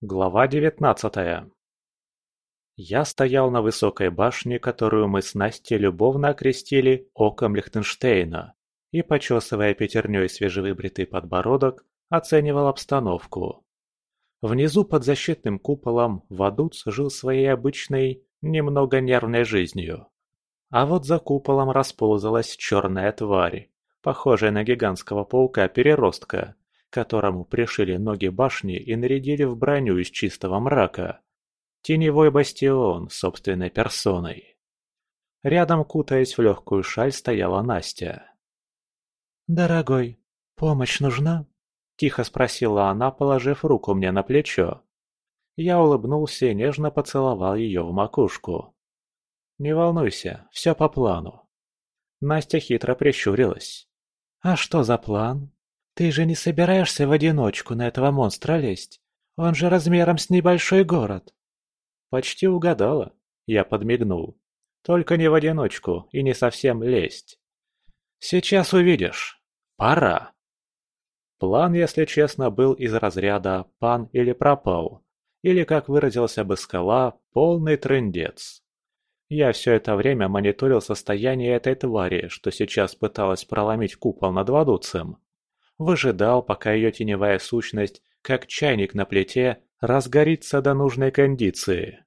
Глава девятнадцатая Я стоял на высокой башне, которую мы с Настей любовно окрестили «Оком Лихтенштейна», и, почесывая пятерней свежевыбритый подбородок, оценивал обстановку. Внизу под защитным куполом Вадуц жил своей обычной, немного нервной жизнью. А вот за куполом расползалась черная тварь, похожая на гигантского паука-переростка, которому пришили ноги башни и нарядили в броню из чистого мрака. Теневой бастион собственной персоной. Рядом, кутаясь в легкую шаль, стояла Настя. «Дорогой, помощь нужна?» – тихо спросила она, положив руку мне на плечо. Я улыбнулся и нежно поцеловал ее в макушку. «Не волнуйся, все по плану». Настя хитро прищурилась. «А что за план?» «Ты же не собираешься в одиночку на этого монстра лезть? Он же размером с небольшой город!» «Почти угадала», — я подмигнул. «Только не в одиночку и не совсем лезть. Сейчас увидишь. Пора!» План, если честно, был из разряда «пан или пропал», или, как выразился бы скала, полный трындец. Я все это время мониторил состояние этой твари, что сейчас пыталась проломить купол над Вадуцем выжидал, пока ее теневая сущность, как чайник на плите, разгорится до нужной кондиции.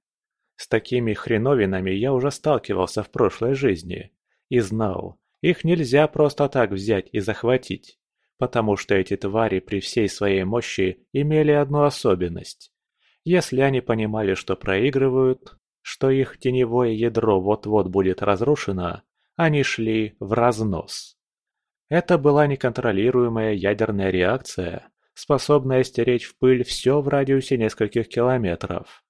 С такими хреновинами я уже сталкивался в прошлой жизни и знал, их нельзя просто так взять и захватить, потому что эти твари при всей своей мощи имели одну особенность. Если они понимали, что проигрывают, что их теневое ядро вот-вот будет разрушено, они шли в разнос. Это была неконтролируемая ядерная реакция, способная стереть в пыль все в радиусе нескольких километров.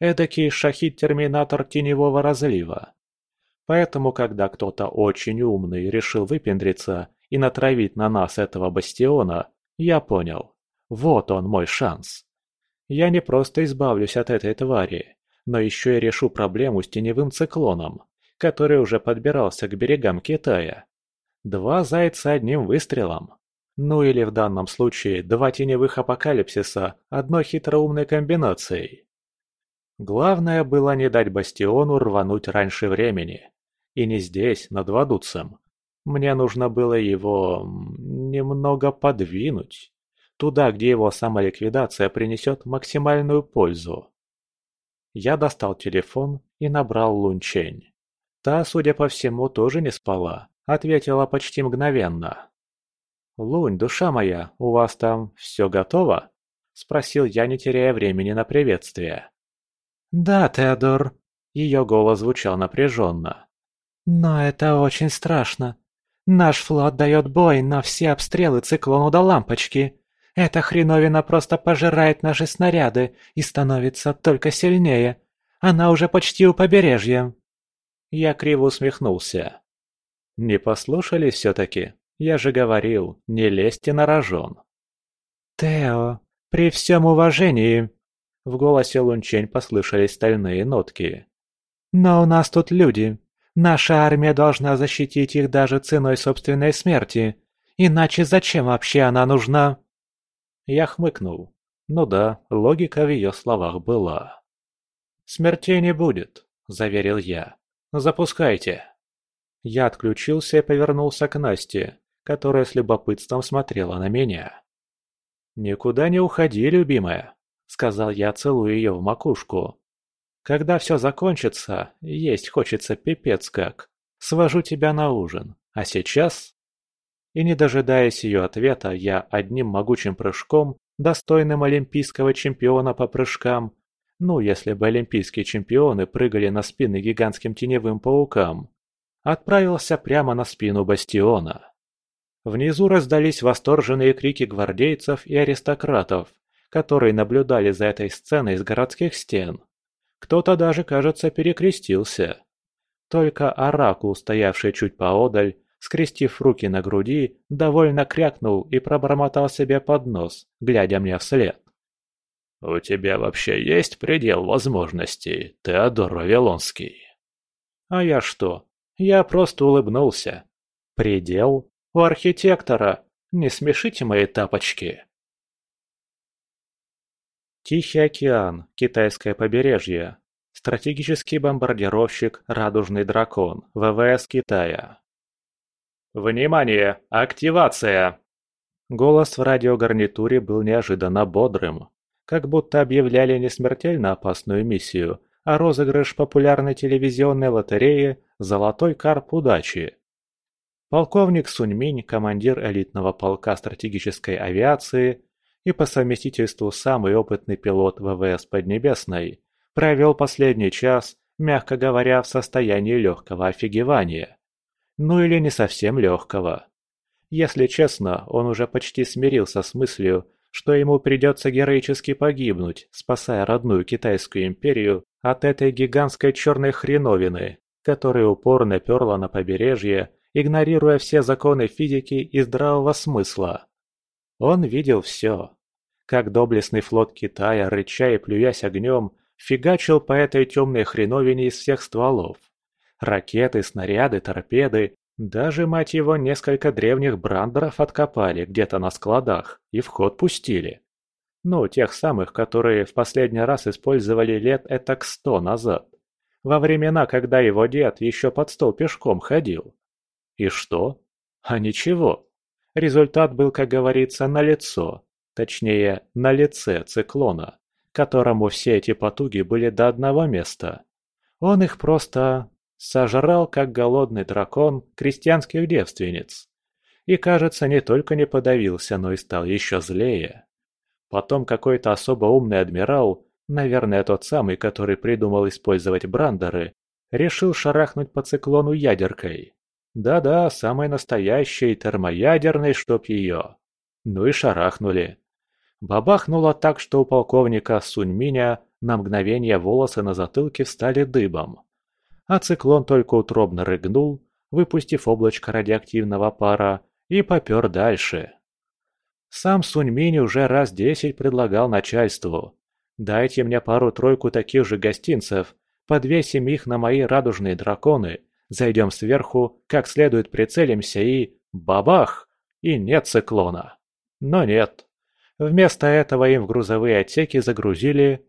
Эдакий шахид-терминатор теневого разлива. Поэтому, когда кто-то очень умный решил выпендриться и натравить на нас этого бастиона, я понял. Вот он мой шанс. Я не просто избавлюсь от этой твари, но еще и решу проблему с теневым циклоном, который уже подбирался к берегам Китая. Два зайца одним выстрелом. Ну или в данном случае два теневых апокалипсиса одной хитроумной комбинацией. Главное было не дать Бастиону рвануть раньше времени. И не здесь, над Вадуцем. Мне нужно было его... немного подвинуть. Туда, где его самоликвидация принесет максимальную пользу. Я достал телефон и набрал Лунчень. Та, судя по всему, тоже не спала ответила почти мгновенно. «Лунь, душа моя, у вас там все готово?» – спросил я, не теряя времени на приветствие. «Да, Теодор», – ее голос звучал напряженно. «Но это очень страшно. Наш флот дает бой на все обстрелы циклону до лампочки. Эта хреновина просто пожирает наши снаряды и становится только сильнее. Она уже почти у побережья». Я криво усмехнулся. Не послушали все-таки? Я же говорил, не лезьте на рожон. Тео, при всем уважении. В голосе Лунчень послышались стальные нотки. Но у нас тут люди. Наша армия должна защитить их даже ценой собственной смерти. Иначе зачем вообще она нужна? Я хмыкнул. Ну да, логика в ее словах была. «Смертей не будет», — заверил я. «Запускайте». Я отключился и повернулся к Насте, которая с любопытством смотрела на меня. «Никуда не уходи, любимая», — сказал я, целуя ее в макушку. «Когда все закончится, есть хочется пипец как. Свожу тебя на ужин. А сейчас...» И не дожидаясь ее ответа, я одним могучим прыжком, достойным олимпийского чемпиона по прыжкам, ну, если бы олимпийские чемпионы прыгали на спины гигантским теневым паукам, отправился прямо на спину бастиона. Внизу раздались восторженные крики гвардейцев и аристократов, которые наблюдали за этой сценой с городских стен. Кто-то даже, кажется, перекрестился. Только оракул, стоявший чуть поодаль, скрестив руки на груди, довольно крякнул и пробормотал себе под нос, глядя мне вслед. «У тебя вообще есть предел возможностей, Теодор Вавилонский?» «А я что, я просто улыбнулся. Предел? У архитектора. Не смешите мои тапочки. Тихий океан, китайское побережье. Стратегический бомбардировщик «Радужный дракон», ВВС Китая. «Внимание! Активация!» Голос в радиогарнитуре был неожиданно бодрым. Как будто объявляли не смертельно опасную миссию, а розыгрыш популярной телевизионной лотереи «Золотой карп удачи». Полковник Суньминь, командир элитного полка стратегической авиации и по совместительству самый опытный пилот ВВС Поднебесной, провел последний час, мягко говоря, в состоянии легкого офигевания. Ну или не совсем легкого. Если честно, он уже почти смирился с мыслью, что ему придется героически погибнуть, спасая родную Китайскую империю от этой гигантской черной хреновины, которая упорно перла на побережье игнорируя все законы физики и здравого смысла. Он видел все. Как доблестный флот Китая, рыча и плюясь огнем, фигачил по этой темной хреновине из всех стволов. Ракеты, снаряды, торпеды, даже, мать его, несколько древних брандеров откопали где-то на складах и в ход пустили. Ну, тех самых, которые в последний раз использовали лет этак сто назад. Во времена, когда его дед еще под стол пешком ходил. И что? А ничего. Результат был, как говорится, на лицо, точнее, на лице циклона, которому все эти потуги были до одного места. Он их просто сожрал, как голодный дракон крестьянских девственниц. И, кажется, не только не подавился, но и стал еще злее. Потом какой-то особо умный адмирал, наверное, тот самый, который придумал использовать брандеры, решил шарахнуть по циклону ядеркой. Да-да, самой настоящей, термоядерной, чтоб ее. Ну и шарахнули. Бабахнуло так, что у полковника Суньминя на мгновение волосы на затылке встали дыбом. А циклон только утробно рыгнул, выпустив облачко радиоактивного пара, и попер дальше. Сам Суньминь уже раз десять предлагал начальству. «Дайте мне пару-тройку таких же гостинцев, подвесим их на мои радужные драконы, Зайдем сверху, как следует прицелимся и... Бабах! И нет циклона. Но нет. Вместо этого им в грузовые отсеки загрузили...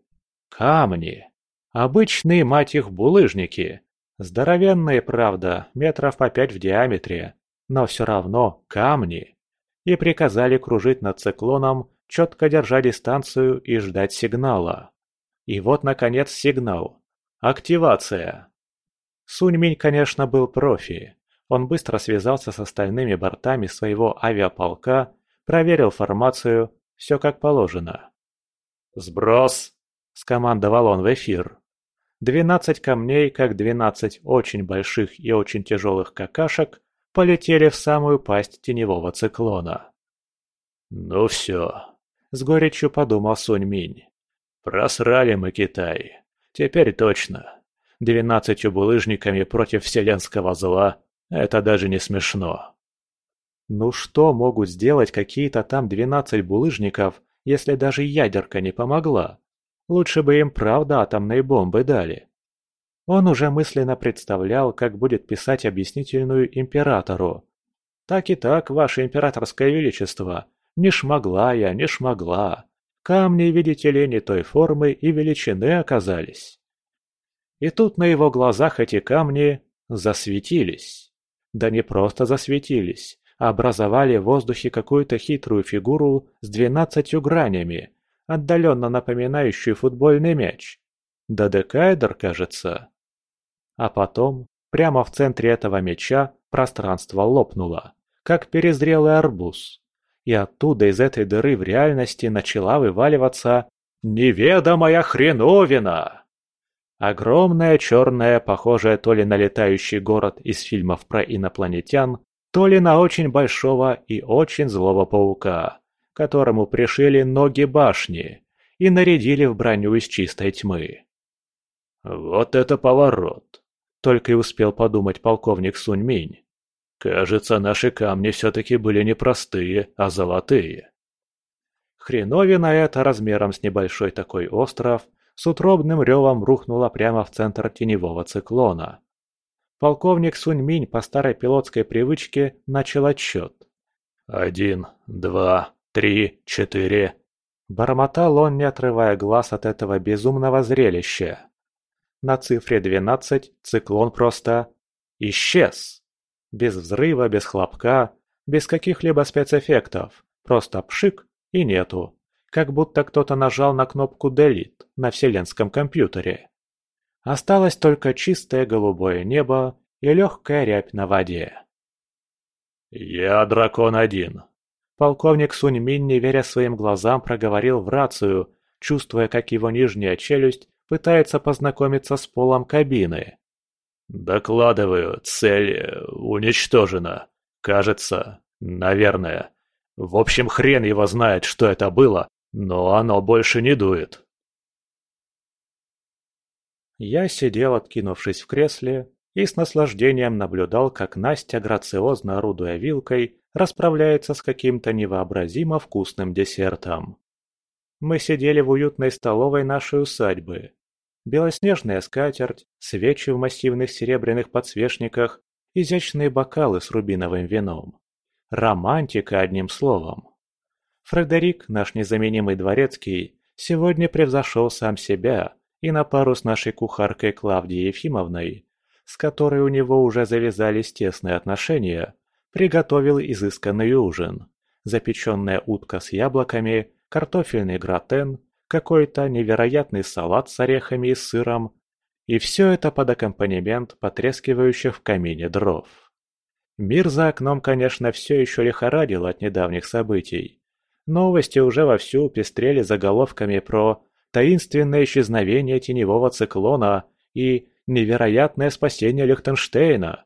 Камни. Обычные, мать их, булыжники. Здоровенные, правда, метров по пять в диаметре. Но все равно камни. И приказали кружить над циклоном, четко держа дистанцию и ждать сигнала. И вот, наконец, сигнал. Активация. Суньминь, конечно, был профи. Он быстро связался с остальными бортами своего авиаполка, проверил формацию, все как положено. «Сброс!» – скомандовал он в эфир. Двенадцать камней, как двенадцать очень больших и очень тяжелых какашек, полетели в самую пасть теневого циклона. «Ну все», – с горечью подумал Сунь-Минь. «Просрали мы Китай. Теперь точно. Двенадцатью булыжниками против вселенского зла – это даже не смешно. Ну что могут сделать какие-то там двенадцать булыжников, если даже ядерка не помогла? Лучше бы им правда атомные бомбы дали. Он уже мысленно представлял, как будет писать объяснительную императору. «Так и так, ваше императорское величество, не шмогла я, не шмогла. Камни, видите ли, не той формы и величины оказались». И тут на его глазах эти камни засветились. Да не просто засветились, а образовали в воздухе какую-то хитрую фигуру с двенадцатью гранями, отдаленно напоминающую футбольный мяч. Да декайдер, кажется. А потом, прямо в центре этого мяча, пространство лопнуло, как перезрелый арбуз. И оттуда из этой дыры в реальности начала вываливаться «Неведомая хреновина!» Огромная черная, похожая то ли на летающий город из фильмов про инопланетян, то ли на очень большого и очень злого паука, которому пришили ноги башни и нарядили в броню из чистой тьмы. «Вот это поворот!» — только и успел подумать полковник Суньминь. «Кажется, наши камни все-таки были не простые, а золотые». Хреновина это размером с небольшой такой остров с утробным ревом рухнула прямо в центр теневого циклона. Полковник Суньминь по старой пилотской привычке начал отсчет. «Один, два, три, четыре...» Бормотал он, не отрывая глаз от этого безумного зрелища. На цифре 12 циклон просто исчез. Без взрыва, без хлопка, без каких-либо спецэффектов. Просто пшик и нету. Как будто кто-то нажал на кнопку Delete на вселенском компьютере. Осталось только чистое голубое небо и легкая рябь на воде. «Я дракон один», Полковник Сунь Мин, не веря своим глазам, проговорил в рацию, чувствуя, как его нижняя челюсть пытается познакомиться с полом кабины. «Докладываю, цель э, уничтожена. Кажется, наверное. В общем, хрен его знает, что это было, но оно больше не дует». Я сидел, откинувшись в кресле, и с наслаждением наблюдал, как Настя, грациозно орудуя вилкой, расправляется с каким-то невообразимо вкусным десертом. Мы сидели в уютной столовой нашей усадьбы. Белоснежная скатерть, свечи в массивных серебряных подсвечниках, изящные бокалы с рубиновым вином. Романтика, одним словом. Фредерик, наш незаменимый дворецкий, сегодня превзошел сам себя и на пару с нашей кухаркой Клавдией Ефимовной, с которой у него уже завязались тесные отношения, приготовил изысканный ужин. Запеченная утка с яблоками, картофельный гратен, какой-то невероятный салат с орехами и сыром. И все это под аккомпанемент потрескивающих в камине дров. Мир за окном, конечно, все еще лихорадил от недавних событий. Новости уже вовсю пестрели заголовками про таинственное исчезновение теневого циклона и невероятное спасение Лихтенштейна.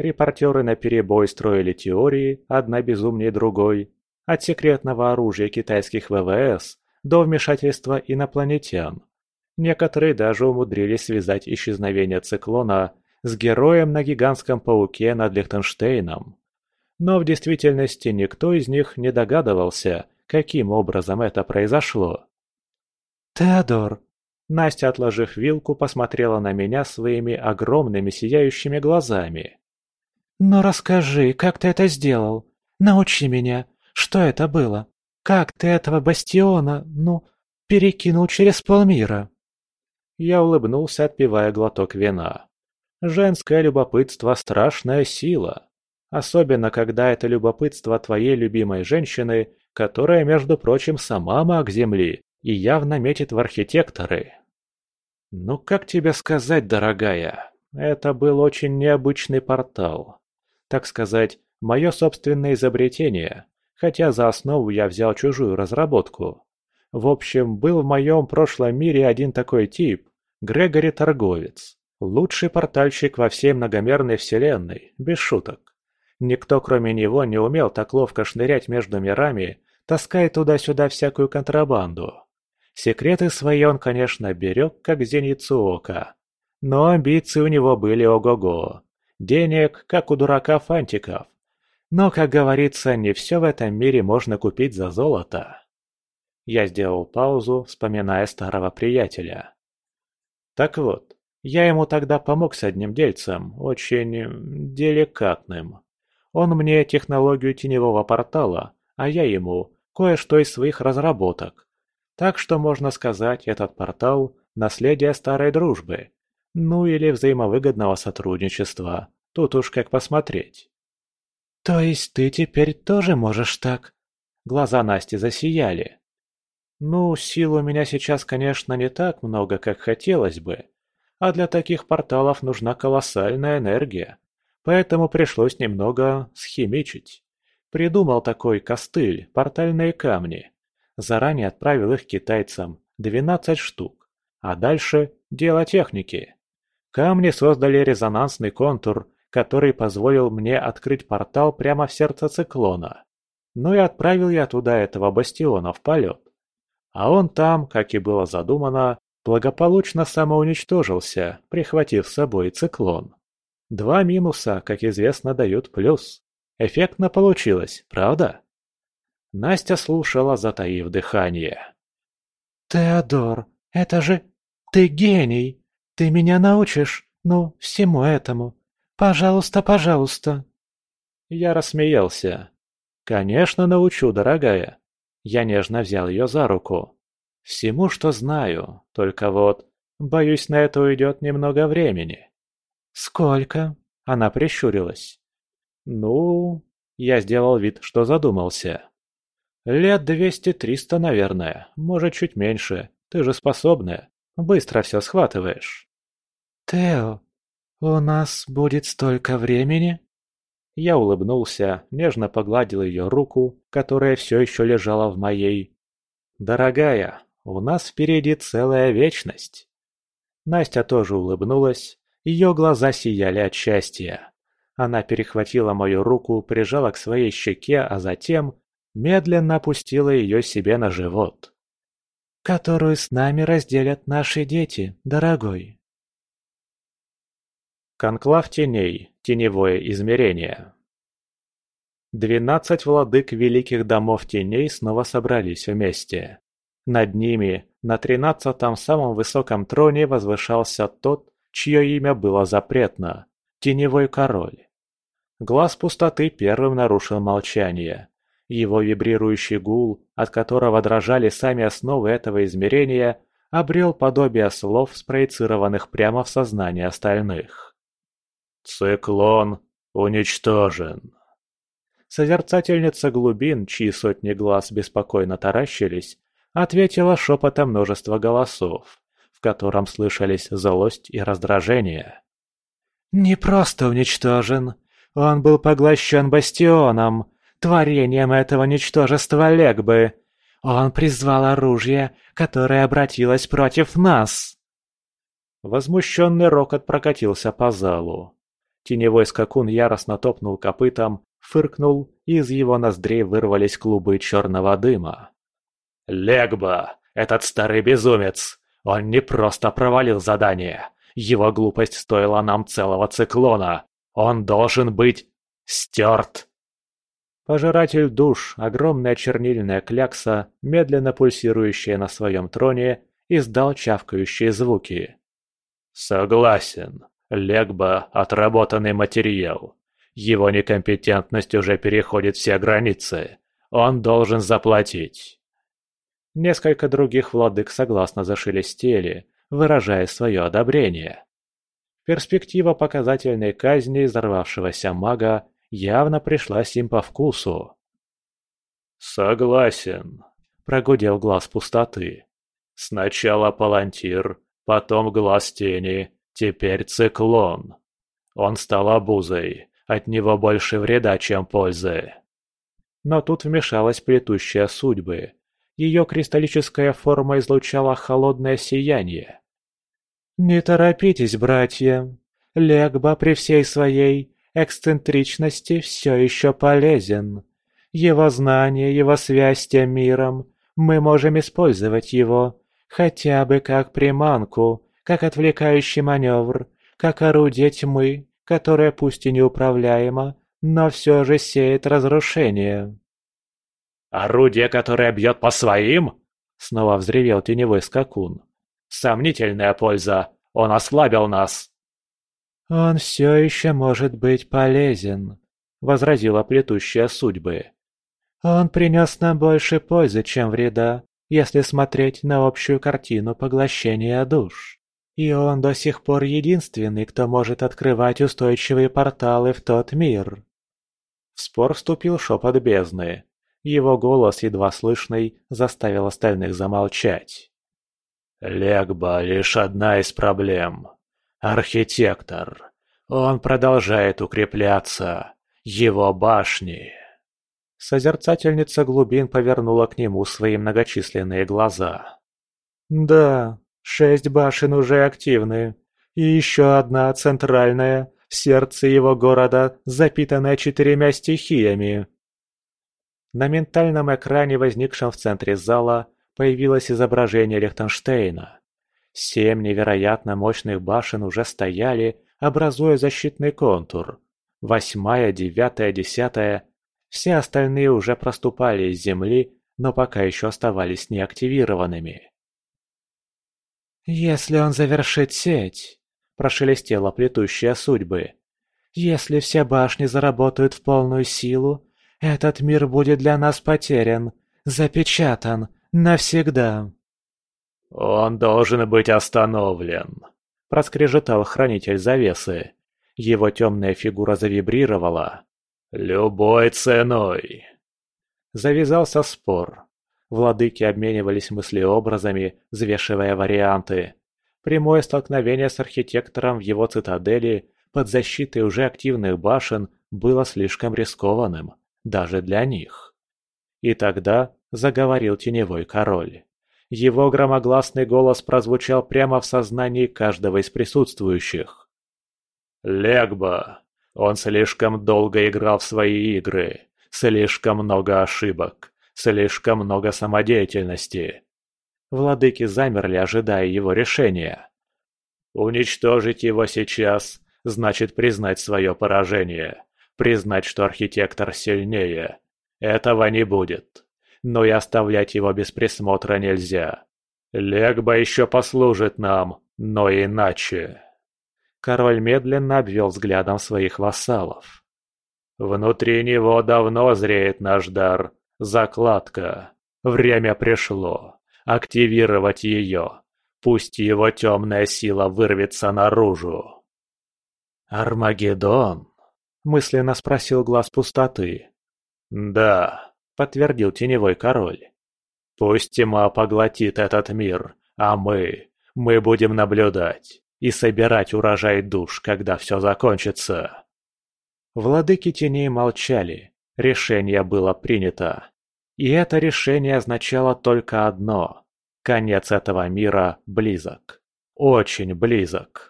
Репортеры наперебой строили теории, одна безумнее другой, от секретного оружия китайских ВВС до вмешательства инопланетян. Некоторые даже умудрились связать исчезновение циклона с героем на гигантском пауке над Лихтенштейном. Но в действительности никто из них не догадывался, каким образом это произошло. «Теодор!» Настя, отложив вилку, посмотрела на меня своими огромными сияющими глазами. «Но расскажи, как ты это сделал? Научи меня. Что это было? Как ты этого бастиона, ну, перекинул через полмира?» Я улыбнулся, отпивая глоток вина. Женское любопытство – страшная сила. Особенно, когда это любопытство твоей любимой женщины, которая, между прочим, сама маг Земли и явно метит в архитекторы. Ну как тебе сказать, дорогая, это был очень необычный портал так сказать, мое собственное изобретение, хотя за основу я взял чужую разработку. В общем, был в моем прошлом мире один такой тип – Грегори Торговец. Лучший портальщик во всей многомерной вселенной, без шуток. Никто кроме него не умел так ловко шнырять между мирами, таская туда-сюда всякую контрабанду. Секреты свои он, конечно, берег, как зеницу ока. Но амбиции у него были ого-го. Денег, как у дурака фантиков. Но, как говорится, не все в этом мире можно купить за золото. Я сделал паузу, вспоминая старого приятеля. Так вот, я ему тогда помог с одним дельцем, очень деликатным. Он мне технологию теневого портала, а я ему кое-что из своих разработок. Так что, можно сказать, этот портал – наследие старой дружбы, ну или взаимовыгодного сотрудничества. Тут уж как посмотреть. «То есть ты теперь тоже можешь так?» Глаза Насти засияли. «Ну, сил у меня сейчас, конечно, не так много, как хотелось бы. А для таких порталов нужна колоссальная энергия. Поэтому пришлось немного схимичить. Придумал такой костыль, портальные камни. Заранее отправил их китайцам, 12 штук. А дальше дело техники. Камни создали резонансный контур, который позволил мне открыть портал прямо в сердце циклона. Ну и отправил я туда этого бастиона в полет. А он там, как и было задумано, благополучно самоуничтожился, прихватив с собой циклон. Два минуса, как известно, дают плюс. Эффектно получилось, правда? Настя слушала, затаив дыхание. «Теодор, это же... Ты гений! Ты меня научишь, ну, всему этому. Пожалуйста, пожалуйста!» Я рассмеялся. «Конечно научу, дорогая. Я нежно взял ее за руку. Всему, что знаю, только вот, боюсь, на это уйдет немного времени. «Сколько?» – она прищурилась. «Ну...» – я сделал вид, что задумался. «Лет двести-триста, наверное, может, чуть меньше. Ты же способная, быстро все схватываешь». «Тео, у нас будет столько времени?» Я улыбнулся, нежно погладил ее руку, которая все еще лежала в моей. «Дорогая, у нас впереди целая вечность!» Настя тоже улыбнулась, ее глаза сияли от счастья. Она перехватила мою руку, прижала к своей щеке, а затем медленно опустила ее себе на живот. «Которую с нами разделят наши дети, дорогой», Конклав теней. Теневое измерение. Двенадцать владык великих домов теней снова собрались вместе. Над ними, на тринадцатом самом высоком троне возвышался тот, чье имя было запретно – Теневой Король. Глаз пустоты первым нарушил молчание. Его вибрирующий гул, от которого дрожали сами основы этого измерения, обрел подобие слов, спроецированных прямо в сознание остальных. «Циклон уничтожен!» Созерцательница глубин, чьи сотни глаз беспокойно таращились, ответила шепотом множество голосов, в котором слышались злость и раздражение. «Не просто уничтожен. Он был поглощен бастионом, творением этого ничтожества Легбы. Он призвал оружие, которое обратилось против нас!» Возмущенный рокот прокатился по залу. Теневой скакун яростно топнул копытом, фыркнул, и из его ноздрей вырвались клубы черного дыма. «Легба! Этот старый безумец! Он не просто провалил задание! Его глупость стоила нам целого циклона! Он должен быть стерт!» Пожиратель душ, огромная чернильная клякса, медленно пульсирующая на своем троне, издал чавкающие звуки. «Согласен. Легба – отработанный материал. Его некомпетентность уже переходит все границы. Он должен заплатить. Несколько других владык согласно зашелестели, выражая свое одобрение. Перспектива показательной казни взорвавшегося мага явно пришлась им по вкусу. «Согласен», – прогудел глаз пустоты. «Сначала палантир, потом глаз тени, Теперь циклон. Он стал обузой. От него больше вреда, чем пользы. Но тут вмешалась плетущая судьбы. Ее кристаллическая форма излучала холодное сияние. «Не торопитесь, братья. Легба при всей своей эксцентричности все еще полезен. Его знание, его связь с тем миром, мы можем использовать его, хотя бы как приманку, как отвлекающий маневр, как орудие тьмы, которое пусть и неуправляемо, но все же сеет разрушение. «Орудие, которое бьет по своим?» — снова взревел теневой скакун. «Сомнительная польза. Он ослабил нас». «Он все еще может быть полезен», — возразила плетущая судьбы. «Он принес нам больше пользы, чем вреда, если смотреть на общую картину поглощения душ». И он до сих пор единственный, кто может открывать устойчивые порталы в тот мир. В спор вступил шепот бездны. Его голос, едва слышный, заставил остальных замолчать. Легба — лишь одна из проблем. Архитектор. Он продолжает укрепляться. Его башни. Созерцательница глубин повернула к нему свои многочисленные глаза. «Да, Шесть башен уже активны. И еще одна центральная, в сердце его города, запитанная четырьмя стихиями. На ментальном экране, возникшем в центре зала, появилось изображение Лихтенштейна. Семь невероятно мощных башен уже стояли, образуя защитный контур. Восьмая, девятая, десятая. Все остальные уже проступали из земли, но пока еще оставались неактивированными. «Если он завершит сеть», – прошелестела плетущая судьбы. «Если все башни заработают в полную силу, этот мир будет для нас потерян, запечатан навсегда. «Он должен быть остановлен», – проскрежетал хранитель завесы. Его темная фигура завибрировала. «Любой ценой!» Завязался спор. Владыки обменивались мыслеобразами, взвешивая варианты. Прямое столкновение с архитектором в его цитадели под защитой уже активных башен было слишком рискованным, даже для них. И тогда заговорил теневой король. Его громогласный голос прозвучал прямо в сознании каждого из присутствующих. «Легба! Он слишком долго играл в свои игры, слишком много ошибок, слишком много самодеятельности». Владыки замерли, ожидая его решения. «Уничтожить его сейчас значит признать свое поражение, признать, что архитектор сильнее. Этого не будет но и оставлять его без присмотра нельзя. Легба еще послужит нам, но иначе. Король медленно обвел взглядом своих вассалов. Внутри него давно зреет наш дар, закладка. Время пришло. Активировать ее. Пусть его темная сила вырвется наружу. «Армагеддон?» – мысленно спросил глаз пустоты. «Да», подтвердил Теневой Король. «Пусть тьма поглотит этот мир, а мы, мы будем наблюдать и собирать урожай душ, когда все закончится». Владыки теней молчали, решение было принято. И это решение означало только одно – конец этого мира близок. Очень близок.